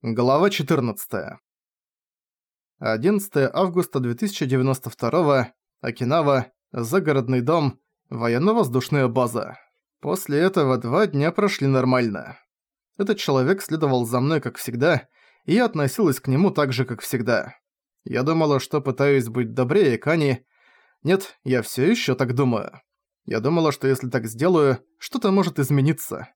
Глава 14. 11 августа 2092. Окинава. Загородный дом. Военно-воздушная база. После этого два дня прошли нормально. Этот человек следовал за мной, как всегда, и я относилась к нему так же, как всегда. Я думала, что пытаюсь быть добрее Кани. Нет, я всё ещё так думаю. Я думала, что если так сделаю, что-то может измениться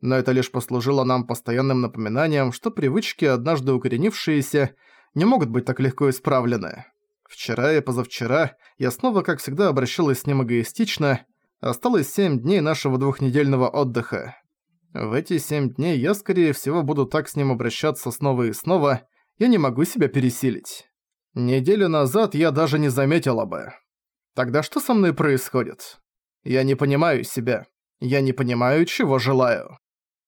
но это лишь послужило нам постоянным напоминанием, что привычки, однажды укоренившиеся, не могут быть так легко исправлены. Вчера и позавчера я снова, как всегда, обращалась с ним эгоистично. Осталось семь дней нашего двухнедельного отдыха. В эти семь дней я, скорее всего, буду так с ним обращаться снова и снова, я не могу себя пересилить. Неделю назад я даже не заметила бы. Тогда что со мной происходит? Я не понимаю себя. Я не понимаю, чего желаю.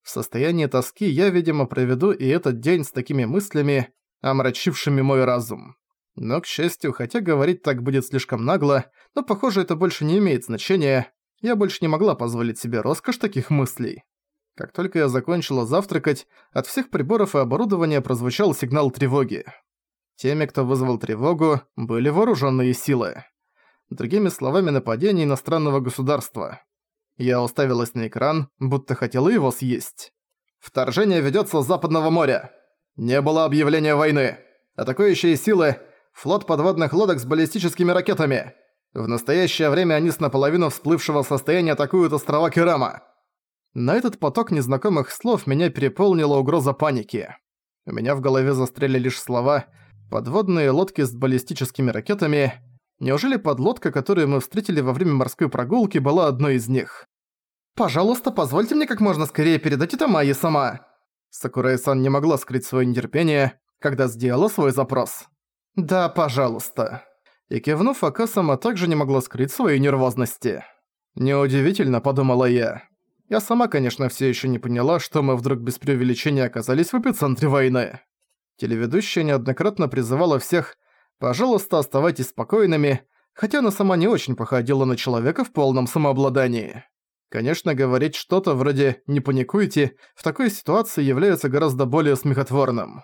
В состоянии тоски я, видимо, проведу и этот день с такими мыслями, омрачившими мой разум. Но, к счастью, хотя говорить так будет слишком нагло, но, похоже, это больше не имеет значения, я больше не могла позволить себе роскошь таких мыслей. Как только я закончила завтракать, от всех приборов и оборудования прозвучал сигнал тревоги. Теми, кто вызвал тревогу, были вооруженные силы. Другими словами, нападение иностранного государства. Я уставилась на экран, будто хотела его съесть. «Вторжение ведётся с Западного моря. Не было объявления войны. Атакующие силы – флот подводных лодок с баллистическими ракетами. В настоящее время они с наполовину всплывшего состояния атакуют острова Керама». На этот поток незнакомых слов меня переполнила угроза паники. У меня в голове застряли лишь слова «подводные лодки с баллистическими ракетами», Неужели подлодка, которую мы встретили во время морской прогулки, была одной из них? «Пожалуйста, позвольте мне как можно скорее передать это Майе сама!» Сакурай-сан не могла скрыть своё нетерпение, когда сделала свой запрос. «Да, пожалуйста». И кивнув, Ака-сама также не могла скрыть своей нервозности. «Неудивительно», — подумала я. Я сама, конечно, всё ещё не поняла, что мы вдруг без преувеличения оказались в эпицентре войны. Телеведущая неоднократно призывала всех «пожалуйста, оставайтесь спокойными», хотя она сама не очень походила на человека в полном самообладании. Конечно, говорить что-то вроде «не паникуйте» в такой ситуации является гораздо более смехотворным.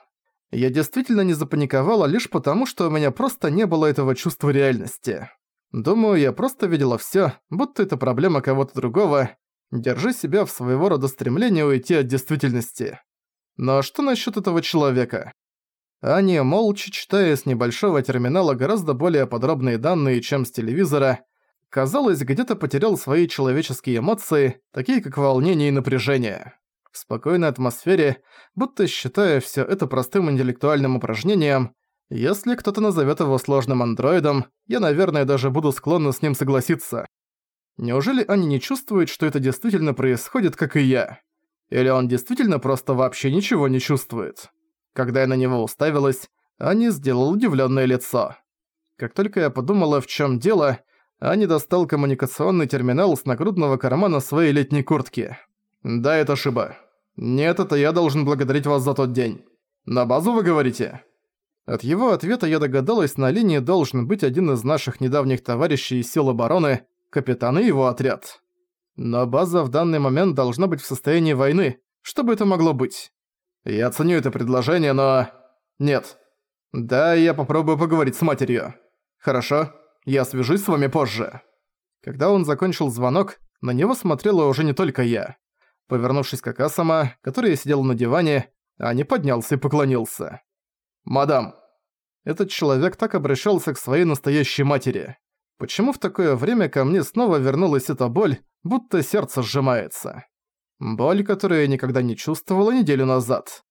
Я действительно не запаниковала лишь потому, что у меня просто не было этого чувства реальности. Думаю, я просто видела всё, будто это проблема кого-то другого. Держи себя в своего рода стремлении уйти от действительности. Но что насчёт этого человека? Аня, молча читая с небольшого терминала гораздо более подробные данные, чем с телевизора, казалось, где-то потерял свои человеческие эмоции, такие как волнение и напряжение. В спокойной атмосфере, будто считая всё это простым интеллектуальным упражнением, если кто-то назовёт его сложным андроидом, я, наверное, даже буду склонна с ним согласиться. Неужели они не чувствуют, что это действительно происходит, как и я? Или он действительно просто вообще ничего не чувствует? Когда я на него уставилась, Ани сделал удивлённое лицо. Как только я подумала, в чём дело, Ани достал коммуникационный терминал с нагрудного кармана своей летней куртки. «Да, это Шиба. Нет, это я должен благодарить вас за тот день. На базу вы говорите?» От его ответа я догадалась, на линии должен быть один из наших недавних товарищей из сил обороны, капитан и его отряд. Но база в данный момент должна быть в состоянии войны. Что бы это могло быть? Я ценю это предложение, но... Нет. Да, я попробую поговорить с матерью. Хорошо? Я свяжусь с вами позже». Когда он закончил звонок, на него смотрела уже не только я. Повернувшись к Акасама, который сидел на диване, Ани поднялся и поклонился. «Мадам». Этот человек так обращался к своей настоящей матери. Почему в такое время ко мне снова вернулась эта боль, будто сердце сжимается? Боль, которую я никогда не чувствовала неделю назад.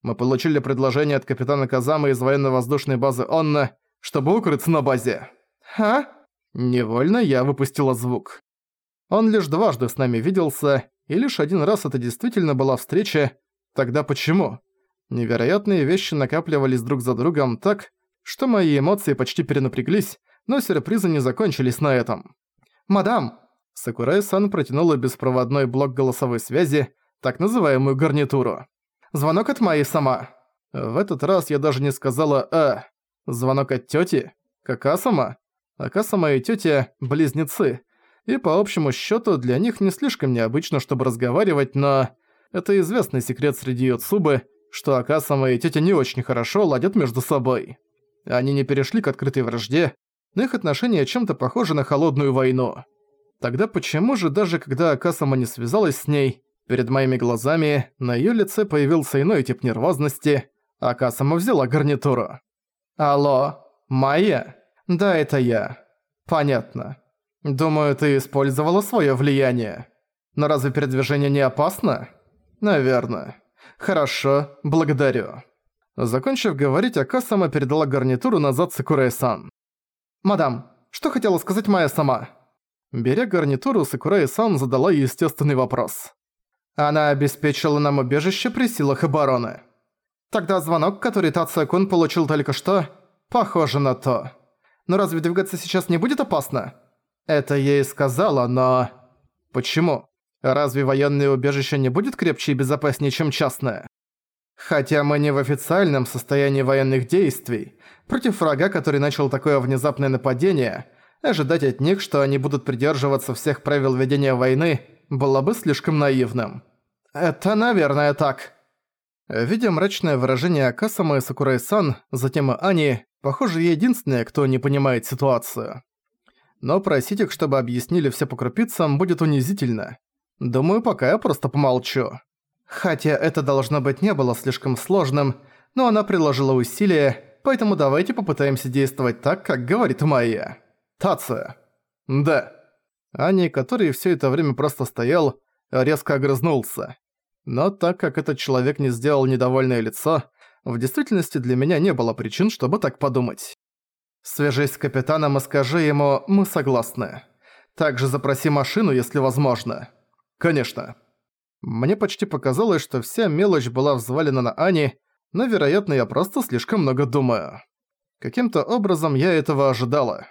Мы получили предложение от капитана Казамы из военно-воздушной базы Онна, чтобы укрыться на базе. «А?» Невольно я выпустила звук. Он лишь дважды с нами виделся, и лишь один раз это действительно была встреча. Тогда почему? Невероятные вещи накапливались друг за другом так, что мои эмоции почти перенапряглись, но сюрпризы не закончились на этом. «Мадам!» Сакурай-сан протянула беспроводной блок голосовой связи, так называемую гарнитуру. «Звонок от Майи сама». В этот раз я даже не сказала «а». Звонок от тёти? Кака сама? Акасама и тётя – близнецы, и по общему счёту для них не слишком необычно, чтобы разговаривать, но... Это известный секрет среди Йоцубы, что Акасама и тетя не очень хорошо ладят между собой. Они не перешли к открытой вражде, но их отношения чем-то похожи на холодную войну. Тогда почему же даже когда Акасама не связалась с ней, перед моими глазами на её лице появился иной тип нервозности, Акасама взяла гарнитуру. «Алло, Майя? Да, это я. Понятно. Думаю, ты использовала своё влияние. Но разве передвижение не опасно? Наверное. Хорошо, благодарю». Закончив говорить, Акасама передала гарнитуру назад Сакурай-сан. «Мадам, что хотела сказать Майя сама?» Беря гарнитуру, Сакурай-сан задала естественный вопрос. Она обеспечила нам убежище при силах обороны. Тогда звонок, который Тацуя-кун получил только что, похоже на то. Но разве двигаться сейчас не будет опасно? Это ей сказала, но... Почему? Разве военное убежище не будет крепче и безопаснее, чем частное? Хотя мы не в официальном состоянии военных действий, против врага, который начал такое внезапное нападение, ожидать от них, что они будут придерживаться всех правил ведения войны, было бы слишком наивным. Это, наверное, так. Видя мрачное выражение Акасама и Сакурай-сан, затем и Ани, похоже, единственная, кто не понимает ситуацию. Но просить их, чтобы объяснили все по крупицам, будет унизительно. Думаю, пока я просто помолчу. Хотя это должно быть не было слишком сложным, но она приложила усилия, поэтому давайте попытаемся действовать так, как говорит Майя. Тация. Да. Ани, который все это время просто стоял, резко огрызнулся. Но так как этот человек не сделал недовольное лицо, в действительности для меня не было причин, чтобы так подумать. Свяжись с капитаном и скажи ему «мы согласны». Также запроси машину, если возможно. Конечно. Мне почти показалось, что вся мелочь была взвалена на Ани, но, вероятно, я просто слишком много думаю. Каким-то образом я этого ожидала.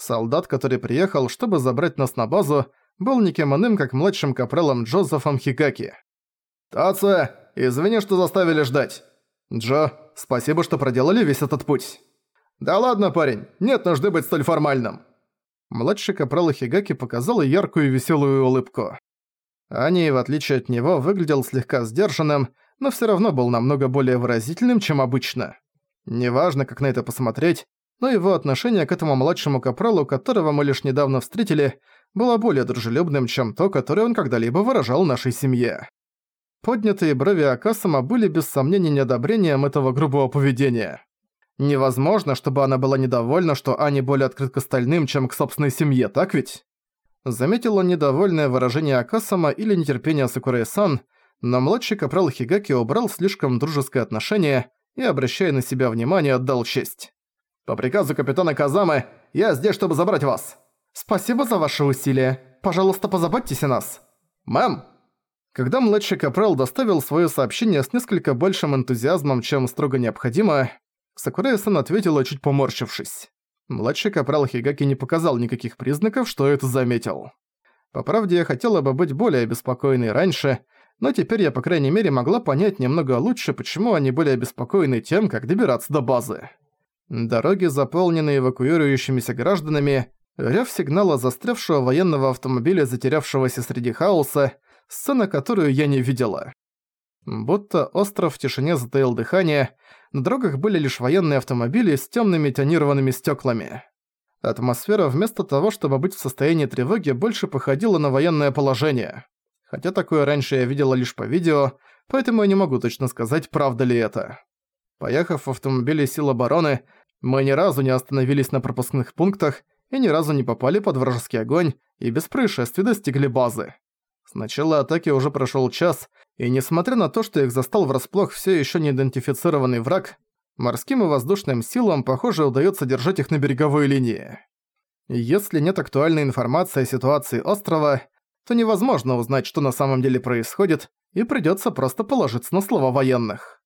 Солдат, который приехал, чтобы забрать нас на базу, был никем иным, как младшим капралом Джозефом Хигаки. «Тация, извини, что заставили ждать. Джо, спасибо, что проделали весь этот путь». «Да ладно, парень, нет нужды быть столь формальным». Младший капрал Хигаки показал яркую и веселую улыбку. Ани, в отличие от него, выглядел слегка сдержанным, но всё равно был намного более выразительным, чем обычно. Неважно, как на это посмотреть, но его отношение к этому младшему капралу, которого мы лишь недавно встретили, было более дружелюбным, чем то, которое он когда-либо выражал нашей семье. Поднятые брови Акасама были без сомнения неодобрением этого грубого поведения. Невозможно, чтобы она была недовольна, что Ани более открыт к остальным, чем к собственной семье, так ведь? Заметил он недовольное выражение Акасама или нетерпение Сакурай-сан, но младший капрал Хигаки убрал слишком дружеское отношение и, обращая на себя внимание, отдал честь. «По приказу капитана Казамы, я здесь, чтобы забрать вас!» «Спасибо за ваши усилия. Пожалуйста, позаботьтесь о нас». «Мэм!» Когда младший капрал доставил свое сообщение с несколько большим энтузиазмом, чем строго необходимо, Сакурай-сан ответила, чуть поморщившись. Младший капрал Хигаки не показал никаких признаков, что это заметил. По правде, я хотела бы быть более обеспокоенной раньше, но теперь я, по крайней мере, могла понять немного лучше, почему они были обеспокоены тем, как добираться до базы. Дороги, заполненные эвакуирующимися гражданами, рёв сигнала застрявшего военного автомобиля, затерявшегося среди хаоса, сцена, которую я не видела. Будто остров в тишине затаил дыхание, на дорогах были лишь военные автомобили с темными тонированными стеклами. Атмосфера вместо того, чтобы быть в состоянии тревоги, больше походила на военное положение. Хотя такое раньше я видела лишь по видео, поэтому я не могу точно сказать, правда ли это. Поехав в автомобиле сил обороны, мы ни разу не остановились на пропускных пунктах и ни разу не попали под вражеский огонь и без происшествий достигли базы. С начала атаки уже прошёл час, и несмотря на то, что их застал врасплох всё ещё не идентифицированный враг, морским и воздушным силам, похоже, удаётся держать их на береговой линии. Если нет актуальной информации о ситуации острова, то невозможно узнать, что на самом деле происходит, и придётся просто положиться на слова военных.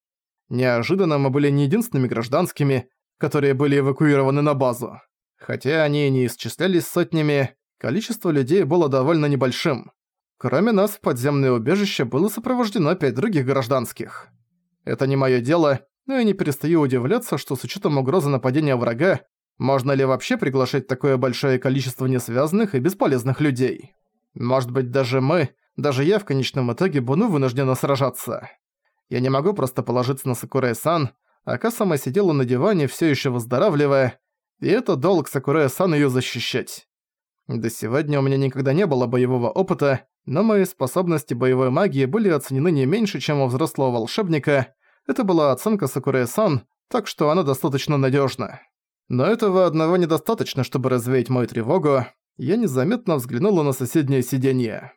Неожиданно мы были не единственными гражданскими, которые были эвакуированы на базу. Хотя они и не исчислялись сотнями, количество людей было довольно небольшим. Кроме нас в подземное убежище было сопровождено пять других гражданских. Это не моё дело, но я не перестаю удивляться, что с учётом угрозы нападения врага, можно ли вообще приглашать такое большое количество несвязанных и бесполезных людей. Может быть, даже мы, даже я в конечном итоге буду вынуждена сражаться. Я не могу просто положиться на Сакурэ-сан, а Касама сидела на диване, все еще выздоравливая, и это долг Сакурэ-сан ее защищать. До сегодня у меня никогда не было боевого опыта, но мои способности боевой магии были оценены не меньше, чем у взрослого волшебника. Это была оценка Сакурэ-сан, так что она достаточно надежна. Но этого одного недостаточно, чтобы развеять мою тревогу. Я незаметно взглянула на соседнее сиденье.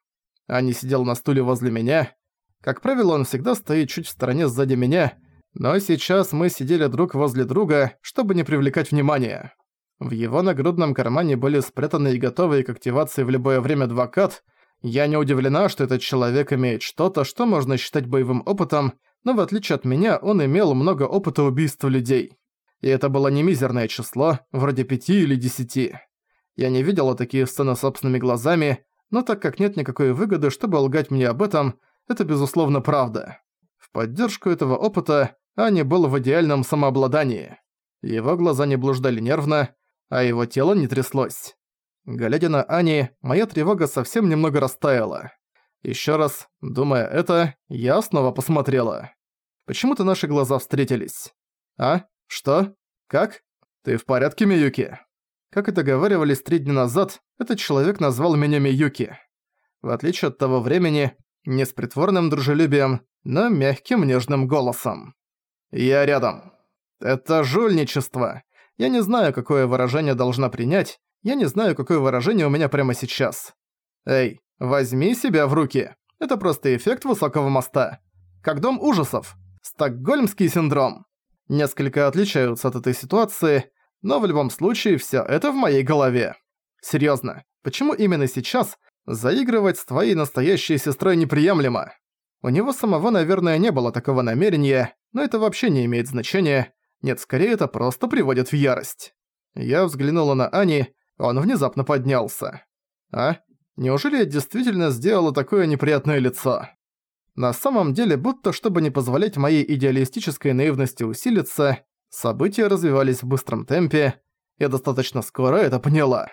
Ани сидел на стуле возле меня. Как правило, он всегда стоит чуть в стороне сзади меня, но сейчас мы сидели друг возле друга, чтобы не привлекать внимания. В его нагрудном кармане были спрятаны и готовые к активации в любое время два кат. Я не удивлена, что этот человек имеет что-то, что можно считать боевым опытом, но в отличие от меня он имел много опыта убийства людей. И это было не мизерное число, вроде пяти или десяти. Я не видела такие сцены собственными глазами, но так как нет никакой выгоды, чтобы лгать мне об этом, это безусловно правда. Поддержку этого опыта Ани был в идеальном самообладании. Его глаза не блуждали нервно, а его тело не тряслось. Глядя на Ани, моя тревога совсем немного растаяла. Ещё раз, думая это, я снова посмотрела. Почему-то наши глаза встретились. А? Что? Как? Ты в порядке, Миюки? Как и договаривались три дня назад, этот человек назвал меня Миюки. В отличие от того времени, не с притворным дружелюбием, но мягким нежным голосом. «Я рядом. Это жульничество. Я не знаю, какое выражение должна принять, я не знаю, какое выражение у меня прямо сейчас. Эй, возьми себя в руки. Это просто эффект высокого моста. Как дом ужасов. Стокгольмский синдром. Несколько отличаются от этой ситуации, но в любом случае всё это в моей голове. Серьёзно, почему именно сейчас заигрывать с твоей настоящей сестрой неприемлемо? У него самого, наверное, не было такого намерения, но это вообще не имеет значения. Нет, скорее это просто приводит в ярость. Я взглянула на Ани, он внезапно поднялся. А? Неужели я действительно сделала такое неприятное лицо? На самом деле, будто чтобы не позволять моей идеалистической наивности усилиться, события развивались в быстром темпе, я достаточно скоро это поняла.